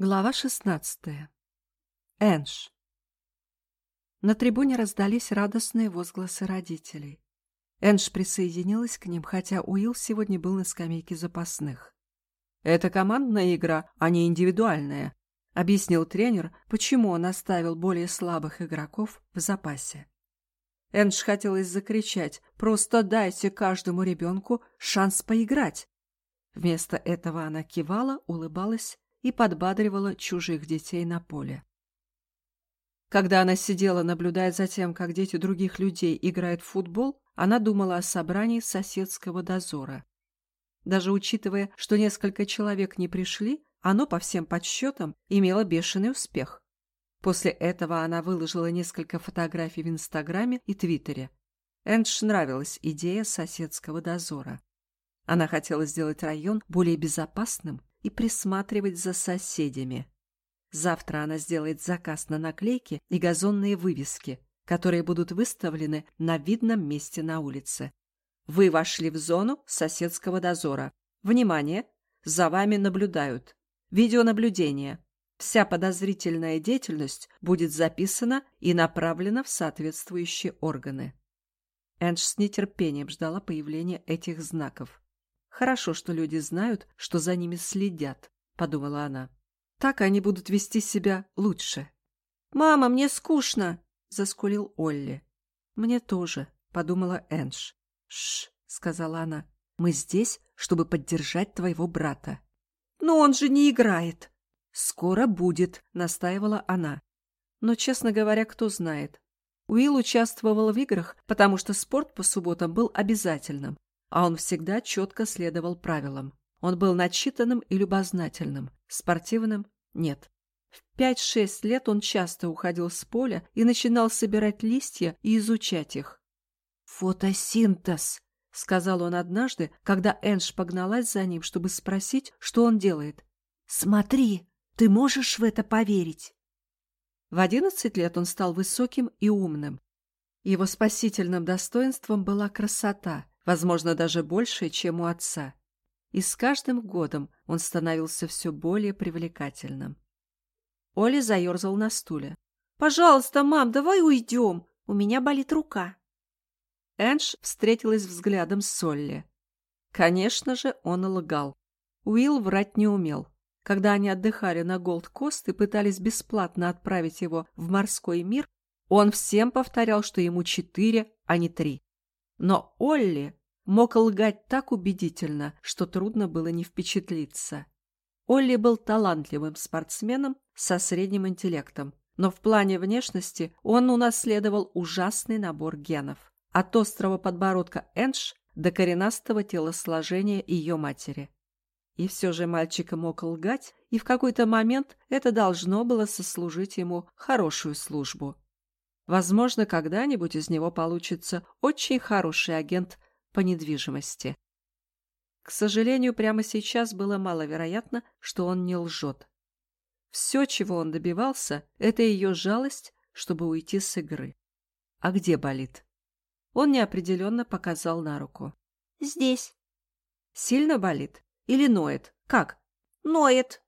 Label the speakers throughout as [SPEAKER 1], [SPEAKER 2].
[SPEAKER 1] Глава шестнадцатая. Энж. На трибуне раздались радостные возгласы родителей. Энж присоединилась к ним, хотя Уилл сегодня был на скамейке запасных. «Это командная игра, а не индивидуальная», — объяснил тренер, почему он оставил более слабых игроков в запасе. Энж хотелось закричать «Просто дайте каждому ребенку шанс поиграть!» Вместо этого она кивала, улыбалась и подбадривала чужих детей на поле. Когда она сидела, наблюдая за тем, как дети других людей играют в футбол, она думала о собрании соседского дозора. Даже учитывая, что несколько человек не пришли, оно, по всем подсчетам, имело бешеный успех. После этого она выложила несколько фотографий в Инстаграме и Твиттере. Эндж нравилась идея соседского дозора. Она хотела сделать район более безопасным и присматривать за соседями. Завтра она сделает заказ на наклейки и газонные вывески, которые будут выставлены на видном месте на улице. Вы вошли в зону соседского дозора. Внимание! За вами наблюдают. Видеонаблюдение. Вся подозрительная деятельность будет записана и направлена в соответствующие органы. Эндж с нетерпением ждала появления этих знаков. Хорошо, что люди знают, что за ними следят, подумала она. Так они будут вести себя лучше. Мама, мне скучно, заскулил Олли. Мне тоже, подумала Энж. Шш, сказала она. Мы здесь, чтобы поддержать твоего брата. Но он же не играет. Скоро будет, настаивала она. Но, честно говоря, кто знает. Уилл участвовал в играх, потому что спорт по субботам был обязательным, а он всегда четко следовал правилам. Он был начитанным и любознательным, спортивным – нет. В пять-шесть лет он часто уходил с поля и начинал собирать листья и изучать их. «Фотосинтез», — сказал он однажды, когда Энж погналась за ним, чтобы спросить, что он делает. «Смотри, ты можешь в это поверить?» В одиннадцать лет он стал высоким и умным. Его спасительным достоинством была красота, возможно, даже больше, чем у отца. И с каждым годом он становился все более привлекательным. Оля заерзал на стуле. «Пожалуйста, мам, давай уйдем. У меня болит рука». Эндж встретилась взглядом с Солли. Конечно же, он лгал. Уилл врать не умел. Когда они отдыхали на Голд-Кост и пытались бесплатно отправить его в морской мир, он всем повторял, что ему четыре, а не три. Но Олли мог лгать так убедительно, что трудно было не впечатлиться. Олли был талантливым спортсменом со средним интеллектом, но в плане внешности он унаследовал ужасный набор генов. От острого подбородка Эндж до коренастого телосложения ее матери. И все же мальчик мог лгать, и в какой-то момент это должно было сослужить ему хорошую службу. Возможно, когда-нибудь из него получится очень хороший агент по недвижимости. К сожалению, прямо сейчас было маловероятно, что он не лжет. Все, чего он добивался, это ее жалость, чтобы уйти с игры. А где болит? Он неопределенно показал на руку. «Здесь». «Сильно болит? Или ноет? Как?» «Ноет».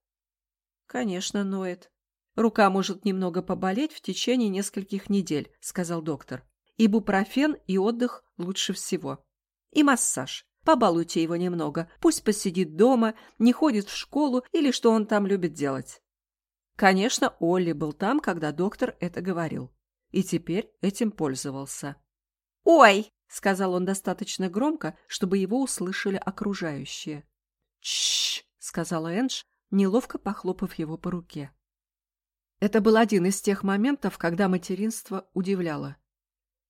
[SPEAKER 1] «Конечно, ноет. Рука может немного поболеть в течение нескольких недель», — сказал доктор. «Ибупрофен и отдых лучше всего». И массаж. Побалуйте его немного. Пусть посидит дома, не ходит в школу или что он там любит делать. Конечно, Олли был там, когда доктор это говорил. И теперь этим пользовался. «Ой!» — сказал он достаточно громко, чтобы его услышали окружающие. «Тш!» — сказала Эндж, неловко похлопав его по руке. Это был один из тех моментов, когда материнство удивляло.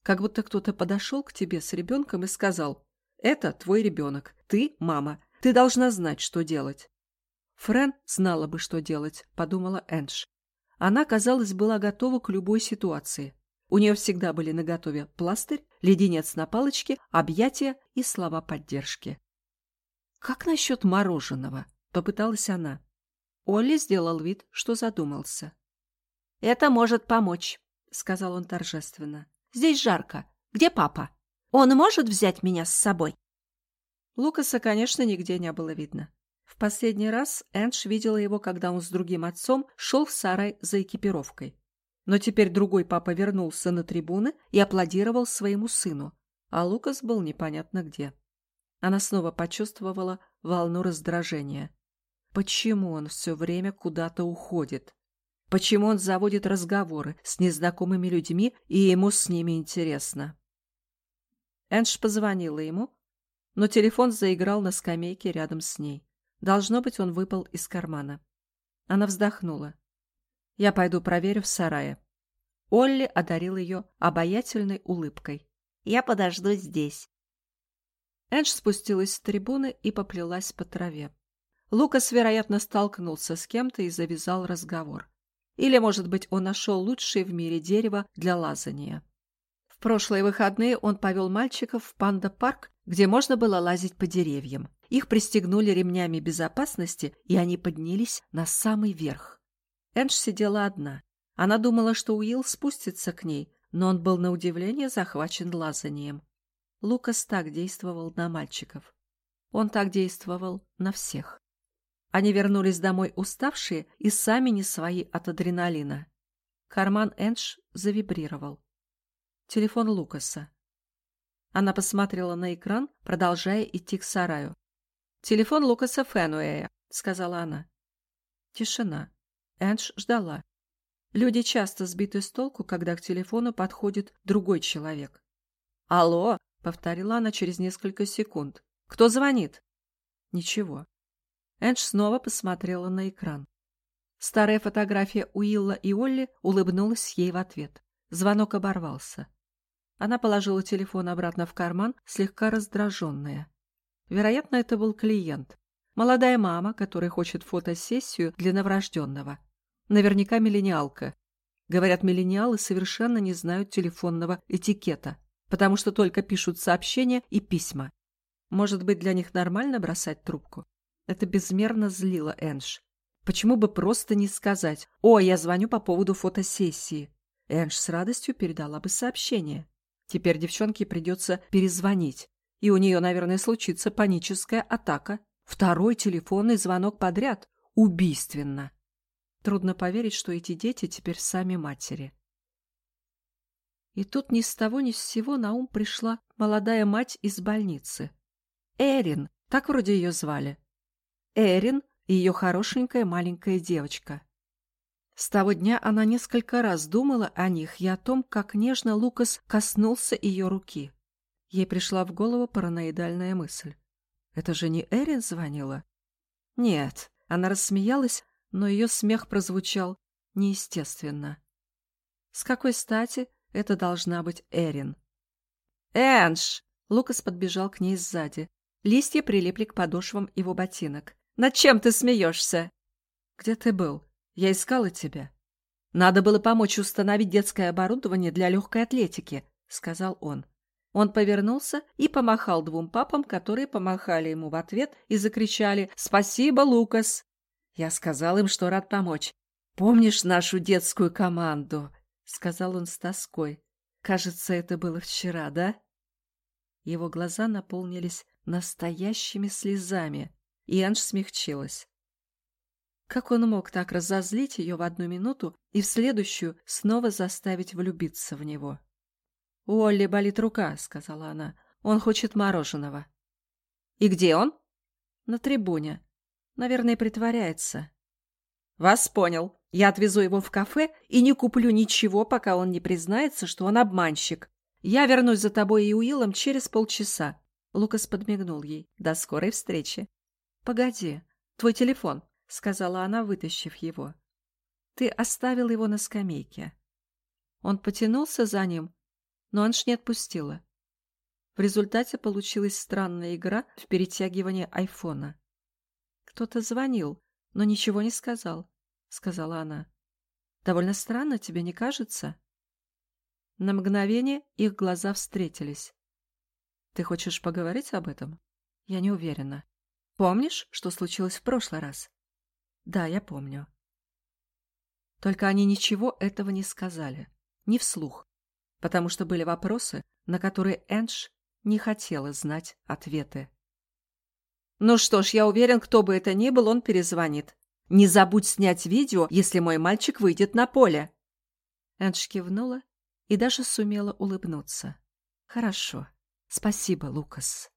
[SPEAKER 1] Как будто кто-то подошел к тебе с ребенком и сказал это твой ребенок. Ты мама. Ты должна знать, что делать. Френ знала бы, что делать, подумала Эндж. Она, казалось, была готова к любой ситуации. У нее всегда были наготове пластырь, леденец на палочке, объятия и слова поддержки. «Как насчет мороженого?» — попыталась она. Олли сделал вид, что задумался. «Это может помочь», — сказал он торжественно. «Здесь жарко. Где папа?» Он может взять меня с собой?» Лукаса, конечно, нигде не было видно. В последний раз Эндж видела его, когда он с другим отцом шел в сарай за экипировкой. Но теперь другой папа вернулся на трибуны и аплодировал своему сыну, а Лукас был непонятно где. Она снова почувствовала волну раздражения. Почему он все время куда-то уходит? Почему он заводит разговоры с незнакомыми людьми, и ему с ними интересно? Эндж позвонила ему, но телефон заиграл на скамейке рядом с ней. Должно быть, он выпал из кармана. Она вздохнула. «Я пойду проверю в сарае». Олли одарил ее обаятельной улыбкой. «Я подожду здесь». Эндж спустилась с трибуны и поплелась по траве. Лукас, вероятно, столкнулся с кем-то и завязал разговор. Или, может быть, он нашел лучшее в мире дерево для лазания. Прошлые выходные он повел мальчиков в панда-парк, где можно было лазить по деревьям. Их пристегнули ремнями безопасности, и они поднялись на самый верх. Эндж сидела одна. Она думала, что Уилл спустится к ней, но он был на удивление захвачен лазанием. Лукас так действовал на мальчиков. Он так действовал на всех. Они вернулись домой уставшие и сами не свои от адреналина. Карман Эндж завибрировал. Телефон Лукаса. Она посмотрела на экран, продолжая идти к сараю. «Телефон Лукаса Фенуэя», — сказала она. Тишина. Эндж ждала. Люди часто сбиты с толку, когда к телефону подходит другой человек. «Алло», — повторила она через несколько секунд. «Кто звонит?» «Ничего». Эндж снова посмотрела на экран. Старая фотография Уилла и Олли улыбнулась ей в ответ. Звонок оборвался. Она положила телефон обратно в карман, слегка раздраженная. Вероятно, это был клиент. Молодая мама, которая хочет фотосессию для новорожденного. Наверняка миллениалка. Говорят, миллениалы совершенно не знают телефонного этикета, потому что только пишут сообщения и письма. Может быть, для них нормально бросать трубку? Это безмерно злило Эндж. Почему бы просто не сказать «О, я звоню по поводу фотосессии». Эндж с радостью передала бы сообщение. Теперь девчонке придется перезвонить, и у нее, наверное, случится паническая атака. Второй телефонный звонок подряд. Убийственно. Трудно поверить, что эти дети теперь сами матери. И тут ни с того ни с сего на ум пришла молодая мать из больницы. Эрин, так вроде ее звали. Эрин и ее хорошенькая маленькая девочка. С того дня она несколько раз думала о них и о том, как нежно Лукас коснулся ее руки. Ей пришла в голову параноидальная мысль. Это же не Эрин звонила? Нет, она рассмеялась, но ее смех прозвучал неестественно. С какой стати это должна быть Эрин? «Энж!» Лукас подбежал к ней сзади. Листья прилипли к подошвам его ботинок. Над чем ты смеешься?» «Где ты был? Я искала тебя». «Надо было помочь установить детское оборудование для легкой атлетики», — сказал он. Он повернулся и помахал двум папам, которые помахали ему в ответ и закричали «Спасибо, Лукас!». Я сказал им, что рад помочь. «Помнишь нашу детскую команду?» — сказал он с тоской. «Кажется, это было вчера, да?» Его глаза наполнились настоящими слезами и Энж смягчилась. Как он мог так разозлить ее в одну минуту и в следующую снова заставить влюбиться в него? «У Олли болит рука», — сказала она. «Он хочет мороженого». «И где он?» «На трибуне. Наверное, притворяется». «Вас понял. Я отвезу его в кафе и не куплю ничего, пока он не признается, что он обманщик. Я вернусь за тобой и Уиллом через полчаса». Лукас подмигнул ей. «До скорой встречи». «Погоди, твой телефон», — сказала она, вытащив его. «Ты оставил его на скамейке». Он потянулся за ним, но Анш не отпустила. В результате получилась странная игра в перетягивание айфона. «Кто-то звонил, но ничего не сказал», — сказала она. «Довольно странно, тебе не кажется?» На мгновение их глаза встретились. «Ты хочешь поговорить об этом?» «Я не уверена». Помнишь, что случилось в прошлый раз? Да, я помню. Только они ничего этого не сказали, не вслух, потому что были вопросы, на которые Эндж не хотела знать ответы. Ну что ж, я уверен, кто бы это ни был, он перезвонит. Не забудь снять видео, если мой мальчик выйдет на поле. Эндж кивнула и даже сумела улыбнуться. Хорошо. Спасибо, Лукас.